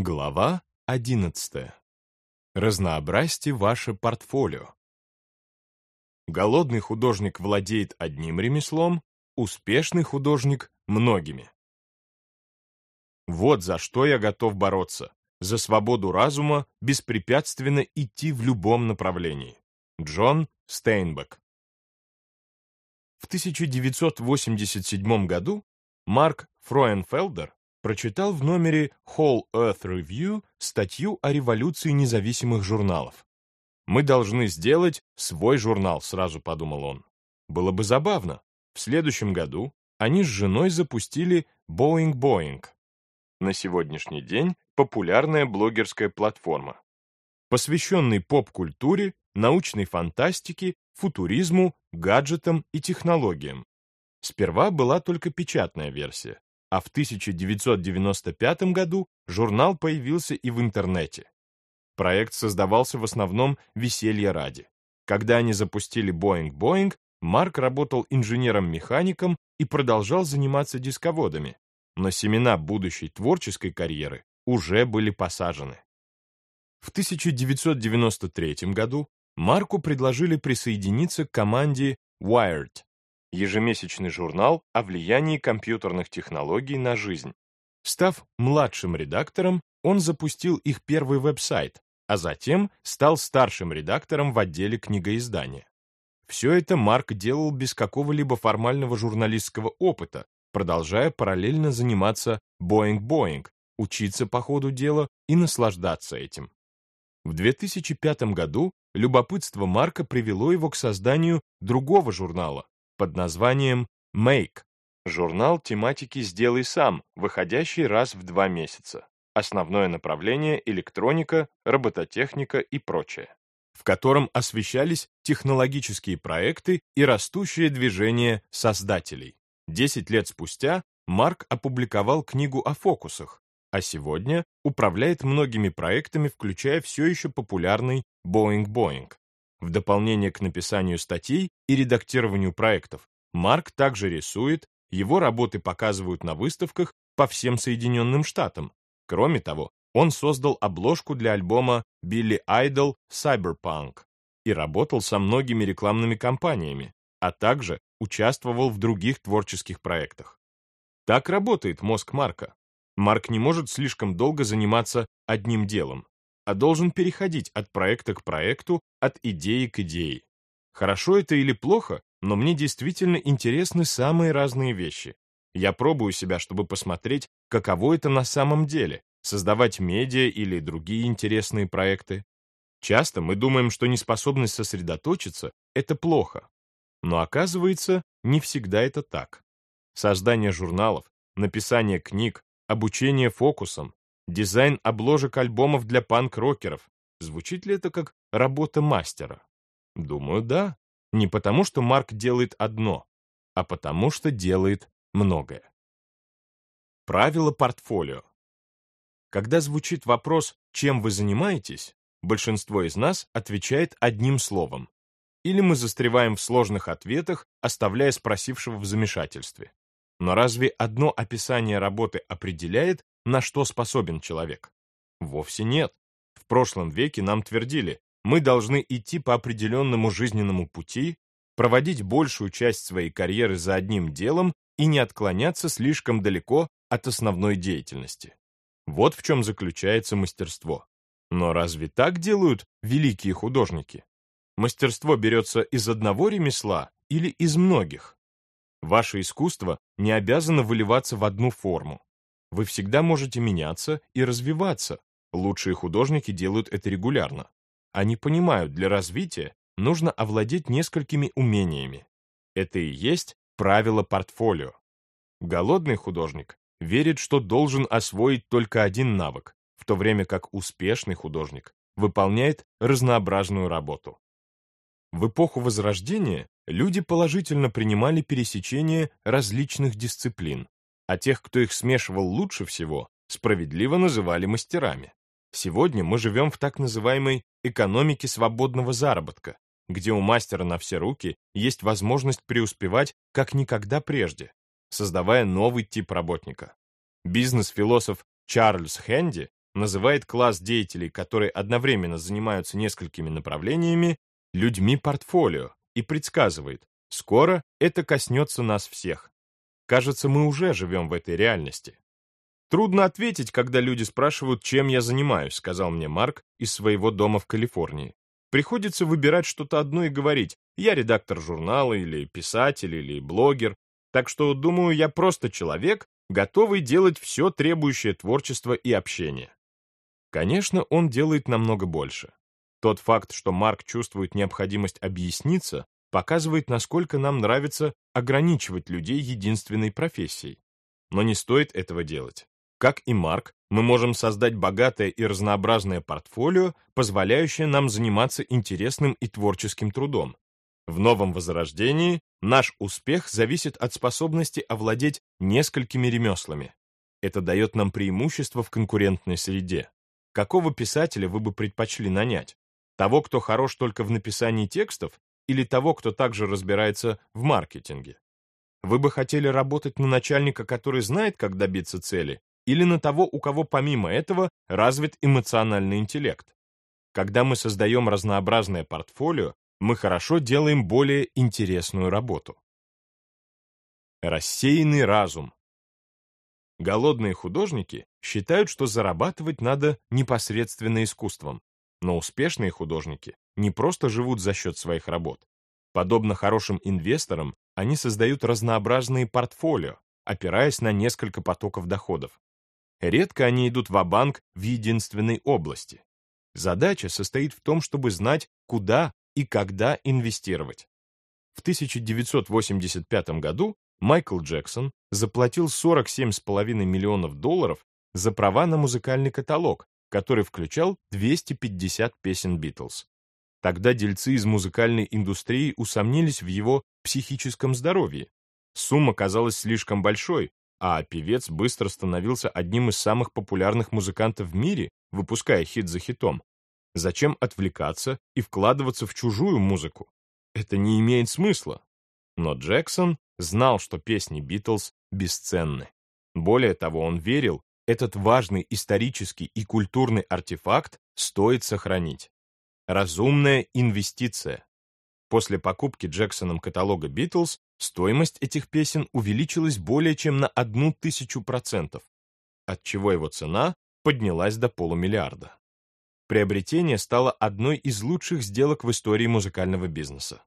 Глава 11. Разнообразьте ваше портфолио. Голодный художник владеет одним ремеслом, успешный художник — многими. Вот за что я готов бороться. За свободу разума беспрепятственно идти в любом направлении. Джон Стейнбек. В 1987 году Марк Фроенфелдер прочитал в номере Whole Earth Review статью о революции независимых журналов. «Мы должны сделать свой журнал», — сразу подумал он. Было бы забавно. В следующем году они с женой запустили Boeing Boeing. На сегодняшний день популярная блогерская платформа, посвященный поп-культуре, научной фантастике, футуризму, гаджетам и технологиям. Сперва была только печатная версия, а в 1995 году журнал появился и в интернете. Проект создавался в основном веселье ради. Когда они запустили Boeing Boeing, Марк работал инженером-механиком и продолжал заниматься дисководами, но семена будущей творческой карьеры уже были посажены. В 1993 году Марку предложили присоединиться к команде Wired, ежемесячный журнал о влиянии компьютерных технологий на жизнь. Став младшим редактором, он запустил их первый веб-сайт, а затем стал старшим редактором в отделе книгоиздания. Все это Марк делал без какого-либо формального журналистского опыта, продолжая параллельно заниматься боинг-боинг, учиться по ходу дела и наслаждаться этим. В 2005 году любопытство Марка привело его к созданию другого журнала, под названием Make, журнал тематики «Сделай сам», выходящий раз в два месяца. Основное направление — электроника, робототехника и прочее, в котором освещались технологические проекты и растущее движение создателей. Десять лет спустя Марк опубликовал книгу о фокусах, а сегодня управляет многими проектами, включая все еще популярный Boeing Boeing. В дополнение к написанию статей и редактированию проектов, Марк также рисует, его работы показывают на выставках по всем Соединенным Штатам. Кроме того, он создал обложку для альбома Billy Idol Cyberpunk и работал со многими рекламными кампаниями, а также участвовал в других творческих проектах. Так работает мозг Марка. Марк не может слишком долго заниматься одним делом а должен переходить от проекта к проекту, от идеи к идее. Хорошо это или плохо, но мне действительно интересны самые разные вещи. Я пробую себя, чтобы посмотреть, каково это на самом деле, создавать медиа или другие интересные проекты. Часто мы думаем, что неспособность сосредоточиться — это плохо. Но оказывается, не всегда это так. Создание журналов, написание книг, обучение фокусам, Дизайн обложек альбомов для панк-рокеров. Звучит ли это как работа мастера? Думаю, да. Не потому, что Марк делает одно, а потому, что делает многое. Правило портфолио. Когда звучит вопрос «чем вы занимаетесь?», большинство из нас отвечает одним словом. Или мы застреваем в сложных ответах, оставляя спросившего в замешательстве. Но разве одно описание работы определяет, на что способен человек? Вовсе нет. В прошлом веке нам твердили, мы должны идти по определенному жизненному пути, проводить большую часть своей карьеры за одним делом и не отклоняться слишком далеко от основной деятельности. Вот в чем заключается мастерство. Но разве так делают великие художники? Мастерство берется из одного ремесла или из многих? Ваше искусство не обязано выливаться в одну форму. Вы всегда можете меняться и развиваться. Лучшие художники делают это регулярно. Они понимают, для развития нужно овладеть несколькими умениями. Это и есть правило портфолио. Голодный художник верит, что должен освоить только один навык, в то время как успешный художник выполняет разнообразную работу. В эпоху Возрождения люди положительно принимали пересечение различных дисциплин, а тех, кто их смешивал лучше всего, справедливо называли мастерами. Сегодня мы живем в так называемой экономике свободного заработка, где у мастера на все руки есть возможность преуспевать как никогда прежде, создавая новый тип работника. Бизнес-философ Чарльз Хенди называет класс деятелей, которые одновременно занимаются несколькими направлениями, людьми портфолио и предсказывает, скоро это коснется нас всех. Кажется, мы уже живем в этой реальности. Трудно ответить, когда люди спрашивают, чем я занимаюсь, сказал мне Марк из своего дома в Калифорнии. Приходится выбирать что-то одно и говорить, я редактор журнала или писатель или блогер, так что, думаю, я просто человек, готовый делать все требующее творчества и общения. Конечно, он делает намного больше. Тот факт, что Марк чувствует необходимость объясниться, показывает, насколько нам нравится ограничивать людей единственной профессией. Но не стоит этого делать. Как и Марк, мы можем создать богатое и разнообразное портфолио, позволяющее нам заниматься интересным и творческим трудом. В новом возрождении наш успех зависит от способности овладеть несколькими ремеслами. Это дает нам преимущество в конкурентной среде. Какого писателя вы бы предпочли нанять? Того, кто хорош только в написании текстов, или того, кто также разбирается в маркетинге? Вы бы хотели работать на начальника, который знает, как добиться цели, или на того, у кого помимо этого развит эмоциональный интеллект? Когда мы создаем разнообразное портфолио, мы хорошо делаем более интересную работу. Рассеянный разум. Голодные художники считают, что зарабатывать надо непосредственно искусством, но успешные художники не просто живут за счет своих работ. Подобно хорошим инвесторам, они создают разнообразные портфолио, опираясь на несколько потоков доходов. Редко они идут в банк в единственной области. Задача состоит в том, чтобы знать, куда и когда инвестировать. В 1985 году Майкл Джексон заплатил 47,5 миллионов долларов за права на музыкальный каталог, который включал 250 песен Битлз. Тогда дельцы из музыкальной индустрии усомнились в его психическом здоровье. Сумма казалась слишком большой, а певец быстро становился одним из самых популярных музыкантов в мире, выпуская хит за хитом. Зачем отвлекаться и вкладываться в чужую музыку? Это не имеет смысла. Но Джексон знал, что песни Битлз бесценны. Более того, он верил, этот важный исторический и культурный артефакт стоит сохранить. Разумная инвестиция. После покупки Джексоном каталога Битлз стоимость этих песен увеличилась более чем на одну тысячу процентов, отчего его цена поднялась до полумиллиарда. Приобретение стало одной из лучших сделок в истории музыкального бизнеса.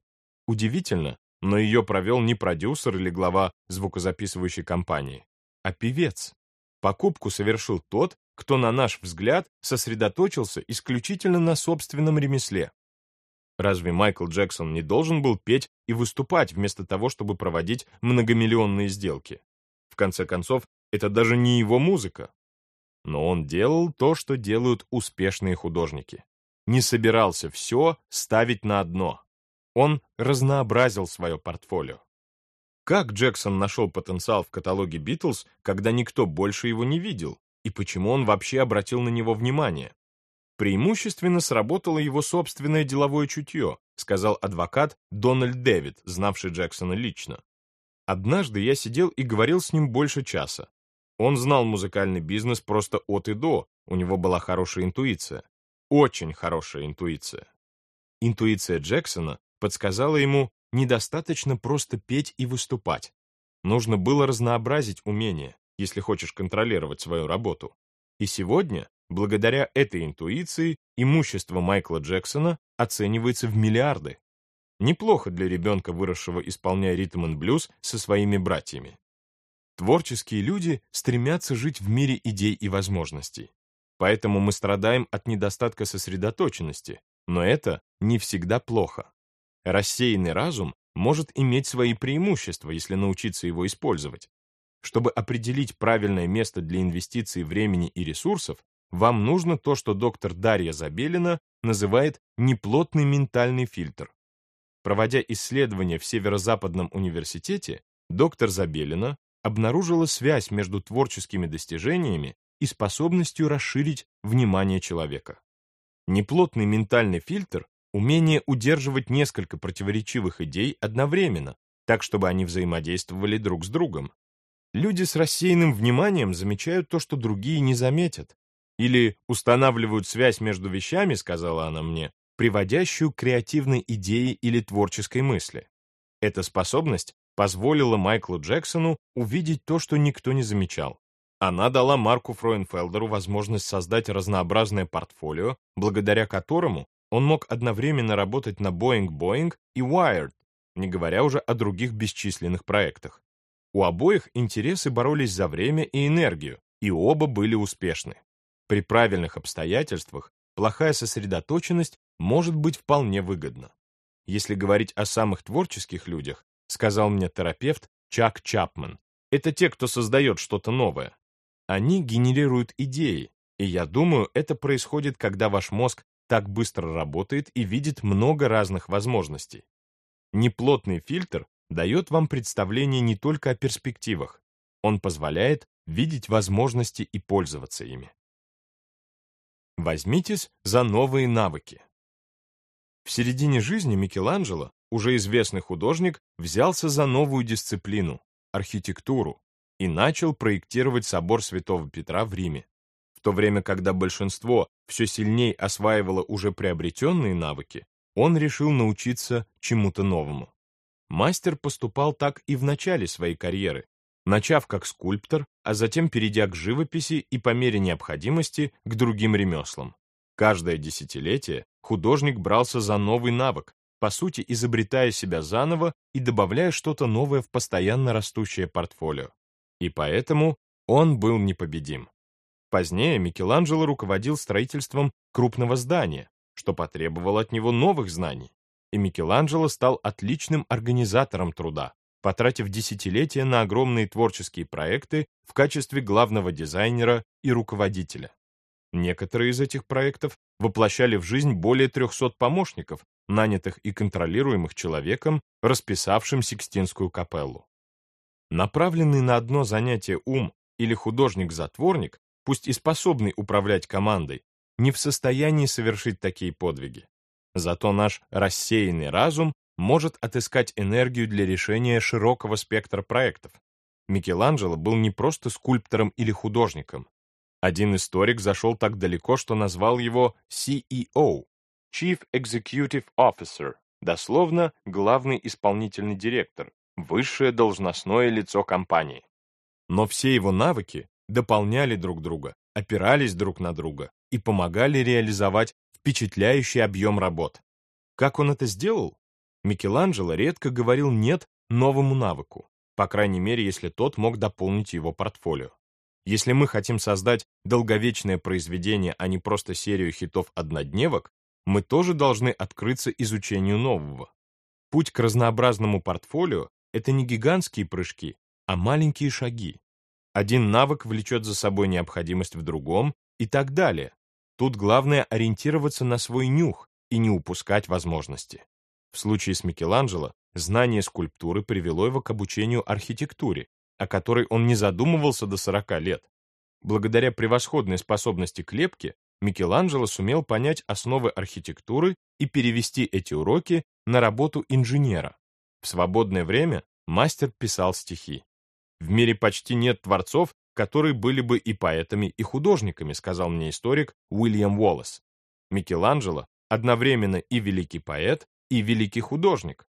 Удивительно, но ее провел не продюсер или глава звукозаписывающей компании, а певец. Покупку совершил тот, кто, на наш взгляд, сосредоточился исключительно на собственном ремесле. Разве Майкл Джексон не должен был петь и выступать вместо того, чтобы проводить многомиллионные сделки? В конце концов, это даже не его музыка. Но он делал то, что делают успешные художники. Не собирался все ставить на одно. Он разнообразил свое портфолио. Как Джексон нашел потенциал в каталоге Битлз, когда никто больше его не видел, и почему он вообще обратил на него внимание? Преимущественно сработало его собственное деловое чутье, сказал адвокат Дональд Дэвид, знавший Джексона лично. Однажды я сидел и говорил с ним больше часа. Он знал музыкальный бизнес просто от и до, у него была хорошая интуиция. Очень хорошая интуиция. Интуиция Джексона подсказала ему, недостаточно просто петь и выступать. Нужно было разнообразить умения, если хочешь контролировать свою работу. И сегодня, благодаря этой интуиции, имущество Майкла Джексона оценивается в миллиарды. Неплохо для ребенка, выросшего исполняя ритм и блюз со своими братьями. Творческие люди стремятся жить в мире идей и возможностей. Поэтому мы страдаем от недостатка сосредоточенности, но это не всегда плохо. Рассеянный разум может иметь свои преимущества, если научиться его использовать. Чтобы определить правильное место для инвестиций времени и ресурсов, вам нужно то, что доктор Дарья Забелина называет неплотный ментальный фильтр. Проводя исследования в Северо-Западном университете, доктор Забелина обнаружила связь между творческими достижениями и способностью расширить внимание человека. Неплотный ментальный фильтр умение удерживать несколько противоречивых идей одновременно, так чтобы они взаимодействовали друг с другом. Люди с рассеянным вниманием замечают то, что другие не заметят. или устанавливают связь между вещами, сказала она мне, приводящую к креативной идее или творческой мысли. Эта способность позволила Майклу Джексону увидеть то, что никто не замечал. Она дала Марку Фройнфелдеру возможность создать разнообразное портфолио, благодаря которому он мог одновременно работать на Boeing Boeing и Wired, не говоря уже о других бесчисленных проектах. У обоих интересы боролись за время и энергию, и оба были успешны. При правильных обстоятельствах плохая сосредоточенность может быть вполне выгодна. Если говорить о самых творческих людях, сказал мне терапевт Чак Чапман, это те, кто создает что-то новое. Они генерируют идеи, и я думаю, это происходит, когда ваш мозг так быстро работает и видит много разных возможностей. Неплотный фильтр дает вам представление не только о перспективах, он позволяет видеть возможности и пользоваться ими. Возьмитесь за новые навыки. В середине жизни Микеланджело, уже известный художник, взялся за новую дисциплину – архитектуру, и начал проектировать собор Святого Петра в Риме. В то время, когда большинство все сильнее осваивало уже приобретенные навыки, он решил научиться чему-то новому. Мастер поступал так и в начале своей карьеры, начав как скульптор, а затем перейдя к живописи и по мере необходимости к другим ремеслам. Каждое десятилетие художник брался за новый навык, по сути изобретая себя заново и добавляя что-то новое в постоянно растущее портфолио. И поэтому он был непобедим. Позднее Микеланджело руководил строительством крупного здания, что потребовало от него новых знаний. И Микеланджело стал отличным организатором труда, потратив десятилетия на огромные творческие проекты в качестве главного дизайнера и руководителя. Некоторые из этих проектов воплощали в жизнь более 300 помощников, нанятых и контролируемых человеком, расписавшим Сикстинскую капеллу. Направленный на одно занятие ум или художник-затворник, пусть и способный управлять командой, не в состоянии совершить такие подвиги. Зато наш рассеянный разум может отыскать энергию для решения широкого спектра проектов. Микеланджело был не просто скульптором или художником. Один историк зашел так далеко, что назвал его CEO, Chief Executive Officer, дословно главный исполнительный директор, высшее должностное лицо компании. Но все его навыки дополняли друг друга, опирались друг на друга и помогали реализовать впечатляющий объем работ. Как он это сделал? Микеланджело редко говорил «нет» новому навыку, по крайней мере, если тот мог дополнить его портфолио. Если мы хотим создать долговечное произведение, а не просто серию хитов-однодневок, мы тоже должны открыться изучению нового. Путь к разнообразному портфолио — это не гигантские прыжки, а маленькие шаги. Один навык влечет за собой необходимость в другом и так далее. Тут главное ориентироваться на свой нюх и не упускать возможности. В случае с Микеланджело знание скульптуры привело его к обучению архитектуре, о которой он не задумывался до 40 лет. Благодаря превосходной способности к лепке, Микеланджело сумел понять основы архитектуры и перевести эти уроки на работу инженера. В свободное время мастер писал стихи. В мире почти нет творцов, которые были бы и поэтами, и художниками, сказал мне историк Уильям Уоллес. Микеланджело одновременно и великий поэт, и великий художник.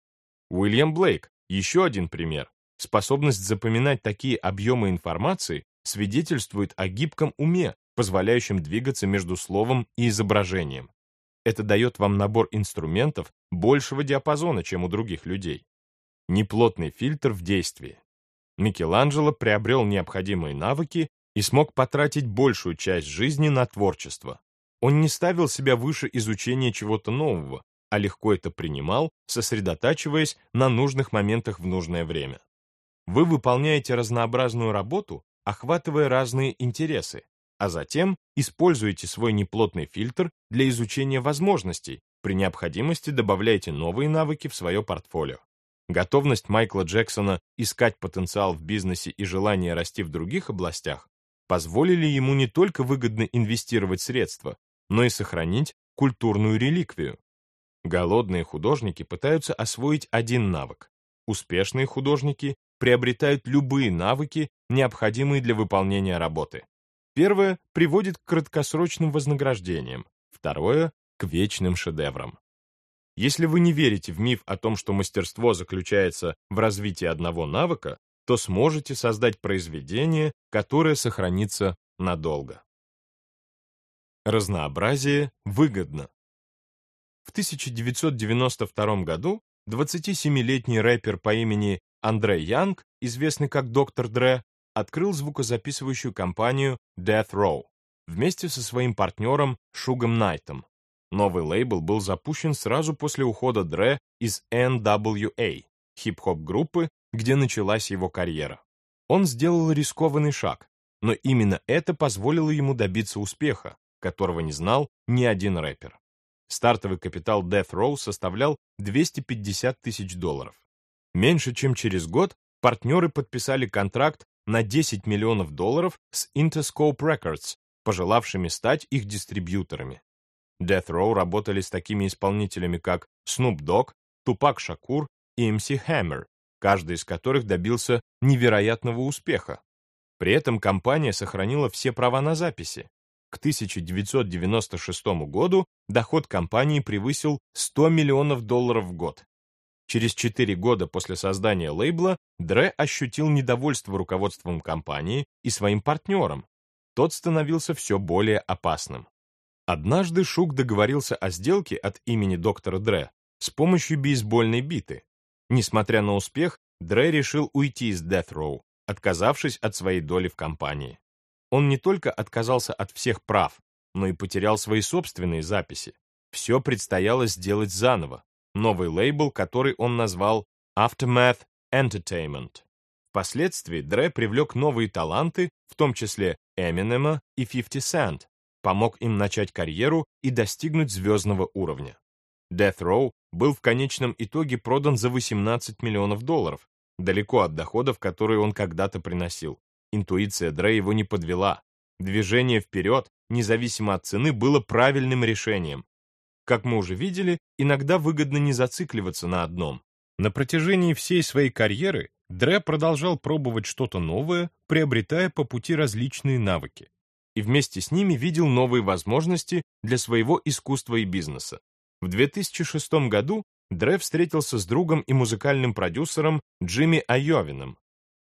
Уильям Блейк, еще один пример. Способность запоминать такие объемы информации свидетельствует о гибком уме, позволяющем двигаться между словом и изображением. Это дает вам набор инструментов большего диапазона, чем у других людей. Неплотный фильтр в действии. Микеланджело приобрел необходимые навыки и смог потратить большую часть жизни на творчество. Он не ставил себя выше изучения чего-то нового, а легко это принимал, сосредотачиваясь на нужных моментах в нужное время. Вы выполняете разнообразную работу, охватывая разные интересы, а затем используете свой неплотный фильтр для изучения возможностей, при необходимости добавляйте новые навыки в свое портфолио. Готовность Майкла Джексона искать потенциал в бизнесе и желание расти в других областях позволили ему не только выгодно инвестировать средства, но и сохранить культурную реликвию, Голодные художники пытаются освоить один навык. Успешные художники приобретают любые навыки, необходимые для выполнения работы. Первое приводит к краткосрочным вознаграждениям, второе — к вечным шедеврам. Если вы не верите в миф о том, что мастерство заключается в развитии одного навыка, то сможете создать произведение, которое сохранится надолго. Разнообразие выгодно. В 1992 году 27-летний рэпер по имени Андре Янг, известный как Доктор Дре, открыл звукозаписывающую компанию Death Row вместе со своим партнером Шугом Найтом. Новый лейбл был запущен сразу после ухода Дре из NWA, хип-хоп группы, где началась его карьера. Он сделал рискованный шаг, но именно это позволило ему добиться успеха, которого не знал ни один рэпер. Стартовый капитал Death Row составлял 250 тысяч долларов. Меньше чем через год партнеры подписали контракт на 10 миллионов долларов с Interscope Records, пожелавшими стать их дистрибьюторами. Death Row работали с такими исполнителями, как Snoop Dogg, Тупак Шакур и MC Hammer, каждый из которых добился невероятного успеха. При этом компания сохранила все права на записи. К 1996 году доход компании превысил 100 миллионов долларов в год. Через 4 года после создания лейбла Дре ощутил недовольство руководством компании и своим партнером. Тот становился все более опасным. Однажды Шук договорился о сделке от имени доктора Дре с помощью бейсбольной биты. Несмотря на успех, Дре решил уйти из Death Row, отказавшись от своей доли в компании. Он не только отказался от всех прав, но и потерял свои собственные записи. Все предстояло сделать заново. Новый лейбл, который он назвал Aftermath Entertainment. Впоследствии Дре привлек новые таланты, в том числе Эминема и 50 Cent, помог им начать карьеру и достигнуть звездного уровня. Death Row был в конечном итоге продан за 18 миллионов долларов, далеко от доходов, которые он когда-то приносил. Интуиция Дре его не подвела. Движение вперед, независимо от цены, было правильным решением. Как мы уже видели, иногда выгодно не зацикливаться на одном. На протяжении всей своей карьеры Дре продолжал пробовать что-то новое, приобретая по пути различные навыки и вместе с ними видел новые возможности для своего искусства и бизнеса. В 2006 году Дре встретился с другом и музыкальным продюсером Джимми Айовином.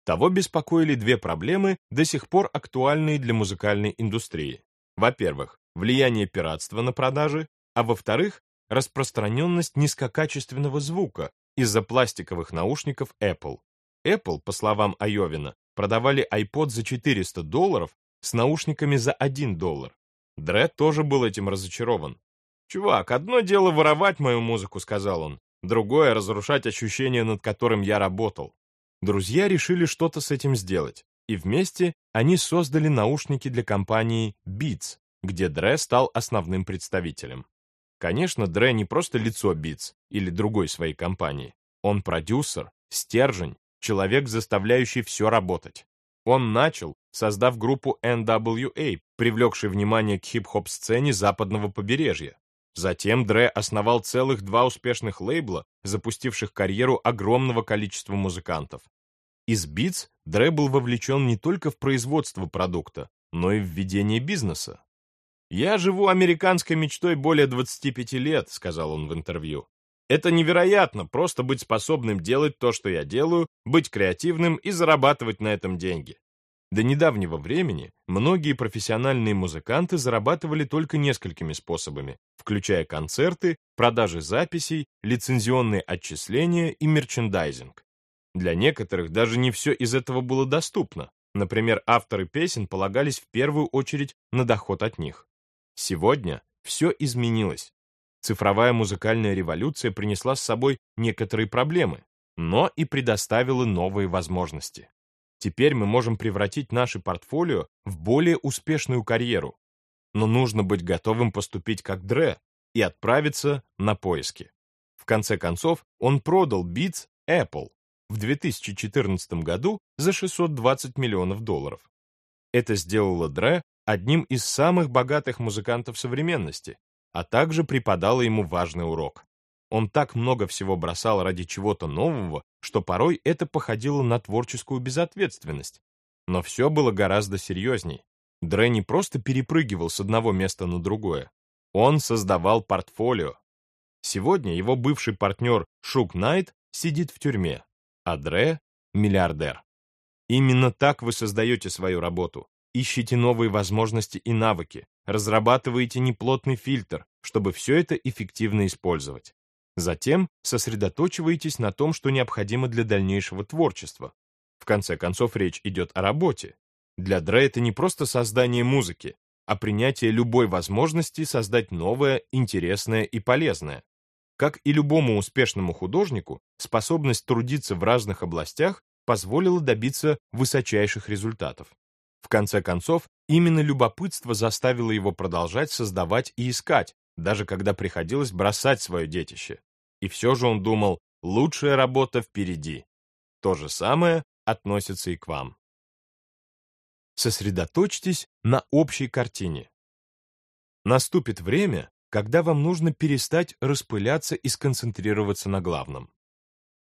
Того беспокоили две проблемы, до сих пор актуальные для музыкальной индустрии. Во-первых, влияние пиратства на продажи, а во-вторых, распространенность низкокачественного звука из-за пластиковых наушников Apple. Apple, по словам Айовина, продавали iPod за 400 долларов, с наушниками за 1 доллар. Дред тоже был этим разочарован. «Чувак, одно дело воровать мою музыку», — сказал он, другое — разрушать ощущение, над которым я работал. Друзья решили что-то с этим сделать, и вместе они создали наушники для компании Beats, где Дре стал основным представителем. Конечно, Дре не просто лицо Beats или другой своей компании. Он продюсер, стержень, человек, заставляющий все работать. Он начал, создав группу NWA, привлекший внимание к хип-хоп-сцене западного побережья. Затем Дре основал целых два успешных лейбла, запустивших карьеру огромного количества музыкантов. Из Beats Дре был вовлечен не только в производство продукта, но и в ведение бизнеса. «Я живу американской мечтой более 25 лет», — сказал он в интервью. «Это невероятно, просто быть способным делать то, что я делаю, быть креативным и зарабатывать на этом деньги. До недавнего времени многие профессиональные музыканты зарабатывали только несколькими способами, включая концерты, продажи записей, лицензионные отчисления и мерчендайзинг. Для некоторых даже не все из этого было доступно. Например, авторы песен полагались в первую очередь на доход от них. Сегодня все изменилось. Цифровая музыкальная революция принесла с собой некоторые проблемы, но и предоставила новые возможности. Теперь мы можем превратить наше портфолио в более успешную карьеру. Но нужно быть готовым поступить как Дре и отправиться на поиски. В конце концов, он продал Beats Apple в 2014 году за 620 миллионов долларов. Это сделало Дре одним из самых богатых музыкантов современности, а также преподало ему важный урок. Он так много всего бросал ради чего-то нового, что порой это походило на творческую безответственность. Но все было гораздо серьезней. Дре не просто перепрыгивал с одного места на другое. Он создавал портфолио. Сегодня его бывший партнер Шук Найт сидит в тюрьме, а Дре — миллиардер. Именно так вы создаете свою работу. Ищите новые возможности и навыки, разрабатываете неплотный фильтр, чтобы все это эффективно использовать. Затем сосредоточиваетесь на том, что необходимо для дальнейшего творчества. В конце концов, речь идет о работе. Для Дре это не просто создание музыки, а принятие любой возможности создать новое, интересное и полезное. Как и любому успешному художнику, способность трудиться в разных областях позволила добиться высочайших результатов. В конце концов, именно любопытство заставило его продолжать создавать и искать, даже когда приходилось бросать свое детище. И все же он думал, лучшая работа впереди. То же самое относится и к вам. Сосредоточьтесь на общей картине. Наступит время, когда вам нужно перестать распыляться и сконцентрироваться на главном.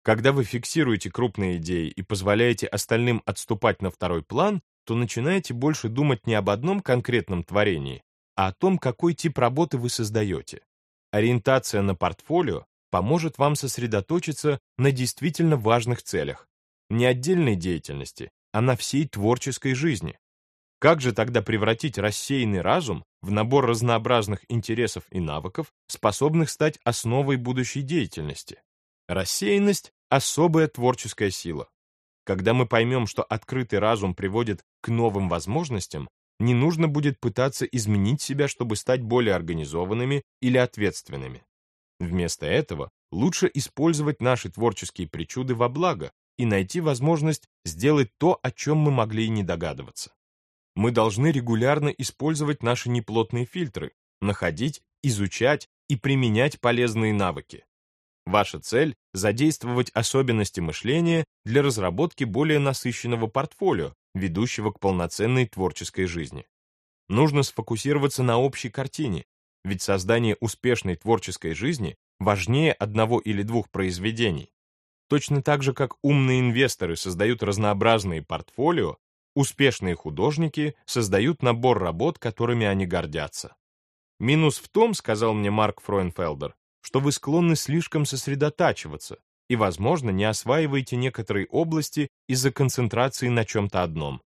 Когда вы фиксируете крупные идеи и позволяете остальным отступать на второй план, то начинаете больше думать не об одном конкретном творении, а о том, какой тип работы вы создаете. Ориентация на портфолио поможет вам сосредоточиться на действительно важных целях, не отдельной деятельности, а на всей творческой жизни. Как же тогда превратить рассеянный разум в набор разнообразных интересов и навыков, способных стать основой будущей деятельности? Рассеянность — особая творческая сила. Когда мы поймем, что открытый разум приводит к новым возможностям, не нужно будет пытаться изменить себя, чтобы стать более организованными или ответственными. Вместо этого лучше использовать наши творческие причуды во благо и найти возможность сделать то, о чем мы могли и не догадываться. Мы должны регулярно использовать наши неплотные фильтры, находить, изучать и применять полезные навыки. Ваша цель – задействовать особенности мышления для разработки более насыщенного портфолио, ведущего к полноценной творческой жизни. Нужно сфокусироваться на общей картине, ведь создание успешной творческой жизни важнее одного или двух произведений. Точно так же, как умные инвесторы создают разнообразные портфолио, успешные художники создают набор работ, которыми они гордятся. Минус в том, сказал мне Марк Фройнфелдер, что вы склонны слишком сосредотачиваться и, возможно, не осваиваете некоторые области из-за концентрации на чем-то одном.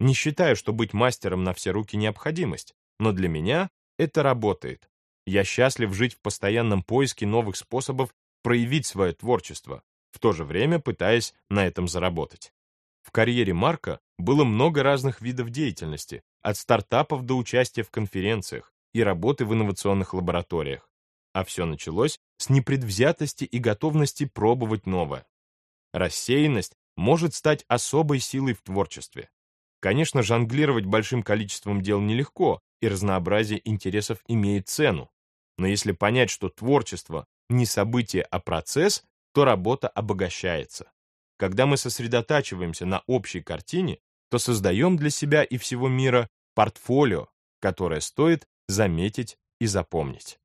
Не считаю, что быть мастером на все руки необходимость, но для меня это работает. Я счастлив жить в постоянном поиске новых способов проявить свое творчество, в то же время пытаясь на этом заработать. В карьере Марка было много разных видов деятельности, от стартапов до участия в конференциях и работы в инновационных лабораториях. А все началось с непредвзятости и готовности пробовать новое. Рассеянность может стать особой силой в творчестве. Конечно, жонглировать большим количеством дел нелегко, и разнообразие интересов имеет цену. Но если понять, что творчество не событие, а процесс, то работа обогащается. Когда мы сосредотачиваемся на общей картине, то создаем для себя и всего мира портфолио, которое стоит заметить и запомнить.